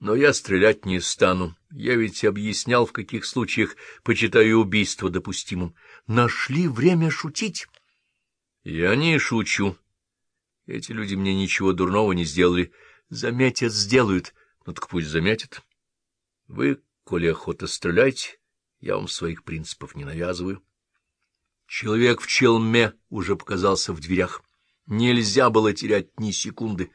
Но я стрелять не стану. Я ведь объяснял, в каких случаях почитаю убийство допустимым. Нашли время шутить. Я не шучу. Эти люди мне ничего дурного не сделали. Заметят, сделают. Ну так пусть заметят. Вы, коли охота, стреляйте. Я вам своих принципов не навязываю. Человек в челме уже показался в дверях. Нельзя было терять ни секунды.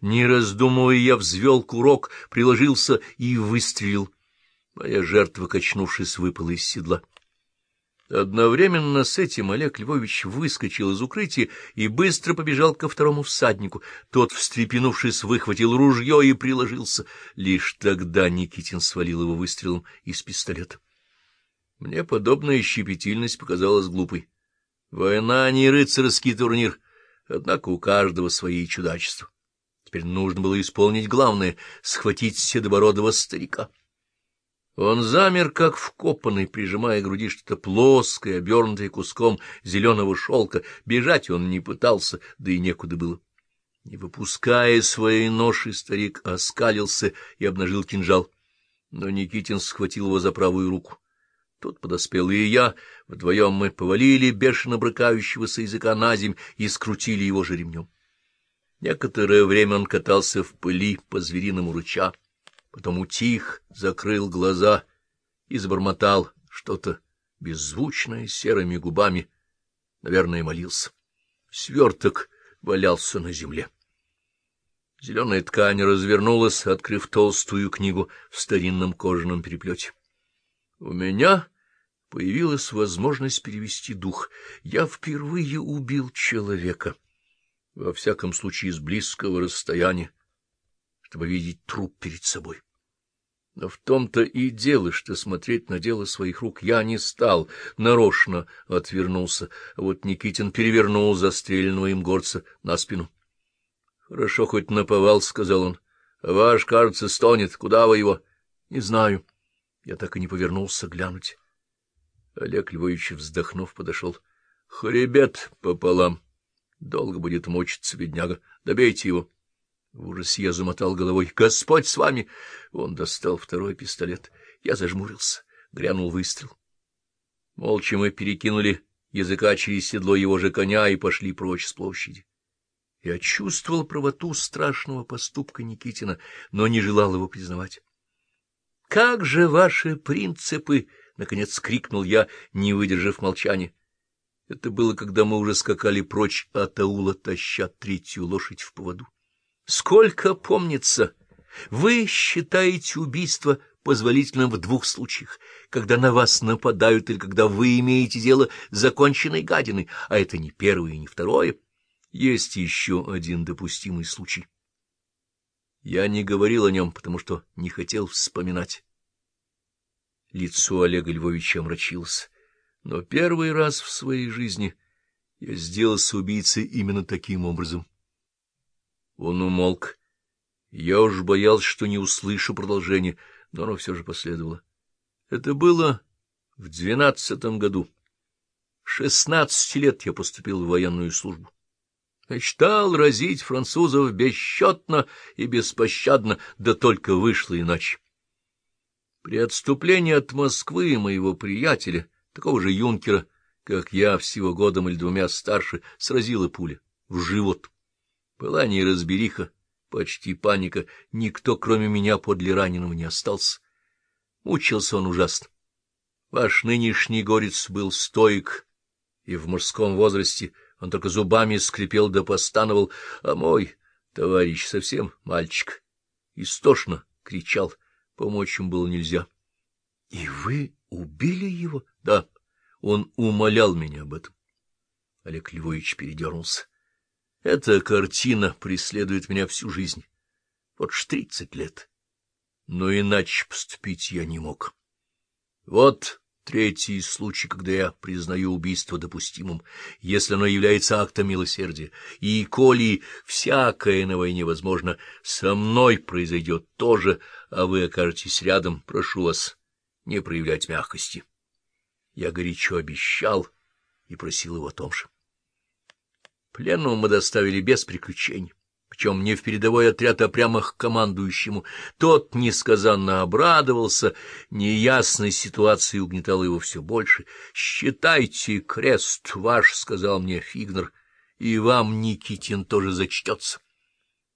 Не раздумывая, я взвел курок, приложился и выстрелил. Моя жертва, качнувшись, выпала из седла. Одновременно с этим Олег Львович выскочил из укрытия и быстро побежал ко второму всаднику. Тот, встрепенувшись, выхватил ружье и приложился. Лишь тогда Никитин свалил его выстрелом из пистолета. Мне подобная щепетильность показалась глупой. Война — не рыцарский турнир, однако у каждого свои чудачества. Теперь нужно было исполнить главное — схватить седобородого старика. Он замер, как вкопанный, прижимая к груди что-то плоское, обернутое куском зеленого шелка. Бежать он не пытался, да и некуда было. Не выпуская своей ноши, старик оскалился и обнажил кинжал. Но Никитин схватил его за правую руку. Тут подоспел и я. Вдвоем мы повалили бешено брыкающегося языка на земь и скрутили его же ремнем. Некоторое время он катался в пыли по-звериному рыча потом утих, закрыл глаза и забормотал что-то беззвучное серыми губами, наверное, молился. Сверток валялся на земле. Зеленая ткань развернулась, открыв толстую книгу в старинном кожаном переплете. У меня появилась возможность перевести дух. Я впервые убил человека, во всяком случае с близкого расстояния чтобы видеть труп перед собой. Но в том-то и дело, что смотреть на дело своих рук я не стал, нарочно отвернулся, а вот Никитин перевернул застреленного им горца на спину. — Хорошо, хоть наповал, — сказал он. — ваш, кажется, стонет. Куда вы его? — Не знаю. Я так и не повернулся глянуть. Олег Львович, вздохнув, подошел. — Хребет пополам. Долго будет мучиться, бедняга. Добейте его. — в ужасе я замотал головой. — Господь с вами! Он достал второй пистолет. Я зажмурился. Грянул выстрел. Молча мы перекинули языка через седло его же коня и пошли прочь с площади. Я чувствовал правоту страшного поступка Никитина, но не желал его признавать. — Как же ваши принципы! — наконец крикнул я, не выдержав молчания. Это было, когда мы уже скакали прочь от аула, таща третью лошадь в поводу. Сколько помнится, вы считаете убийство позволительным в двух случаях, когда на вас нападают или когда вы имеете дело с законченной гадиной, а это не первое и не второе. Есть еще один допустимый случай. Я не говорил о нем, потому что не хотел вспоминать. Лицо Олега Львовича омрачилось, но первый раз в своей жизни я сделался убийцей именно таким образом. Он умолк. Я уж боялся, что не услышу продолжения, но оно все же последовало. Это было в двенадцатом году. Шестнадцати лет я поступил в военную службу. Мечтал разить французов бесчетно и беспощадно, да только вышло иначе. При отступлении от Москвы моего приятеля, такого же юнкера, как я, всего годом или двумя старше, сразила пуля в живот. Была неразбериха, почти паника, никто, кроме меня, подле раненого не остался. Мучился он ужасно. Ваш нынешний горец был стоик, и в мужском возрасте он только зубами скрипел да постановал, а мой товарищ совсем мальчик. Истошно кричал, помочь им было нельзя. — И вы убили его? — Да, он умолял меня об этом. Олег Львович передернулся. Эта картина преследует меня всю жизнь. Вот ж тридцать лет. Но иначе поступить я не мог. Вот третий случай, когда я признаю убийство допустимым, если оно является актом милосердия. И коли всякое на войне возможно, со мной произойдет тоже, а вы окажетесь рядом, прошу вас не проявлять мягкости. Я горячо обещал и просил его о том же. Пленного мы доставили без приключений. причем не в передовой отряд, а прямо к командующему. Тот несказанно обрадовался, неясность ситуации угнетала его все больше. — Считайте, крест ваш, — сказал мне Фигнер, — и вам, Никитин, тоже зачтется.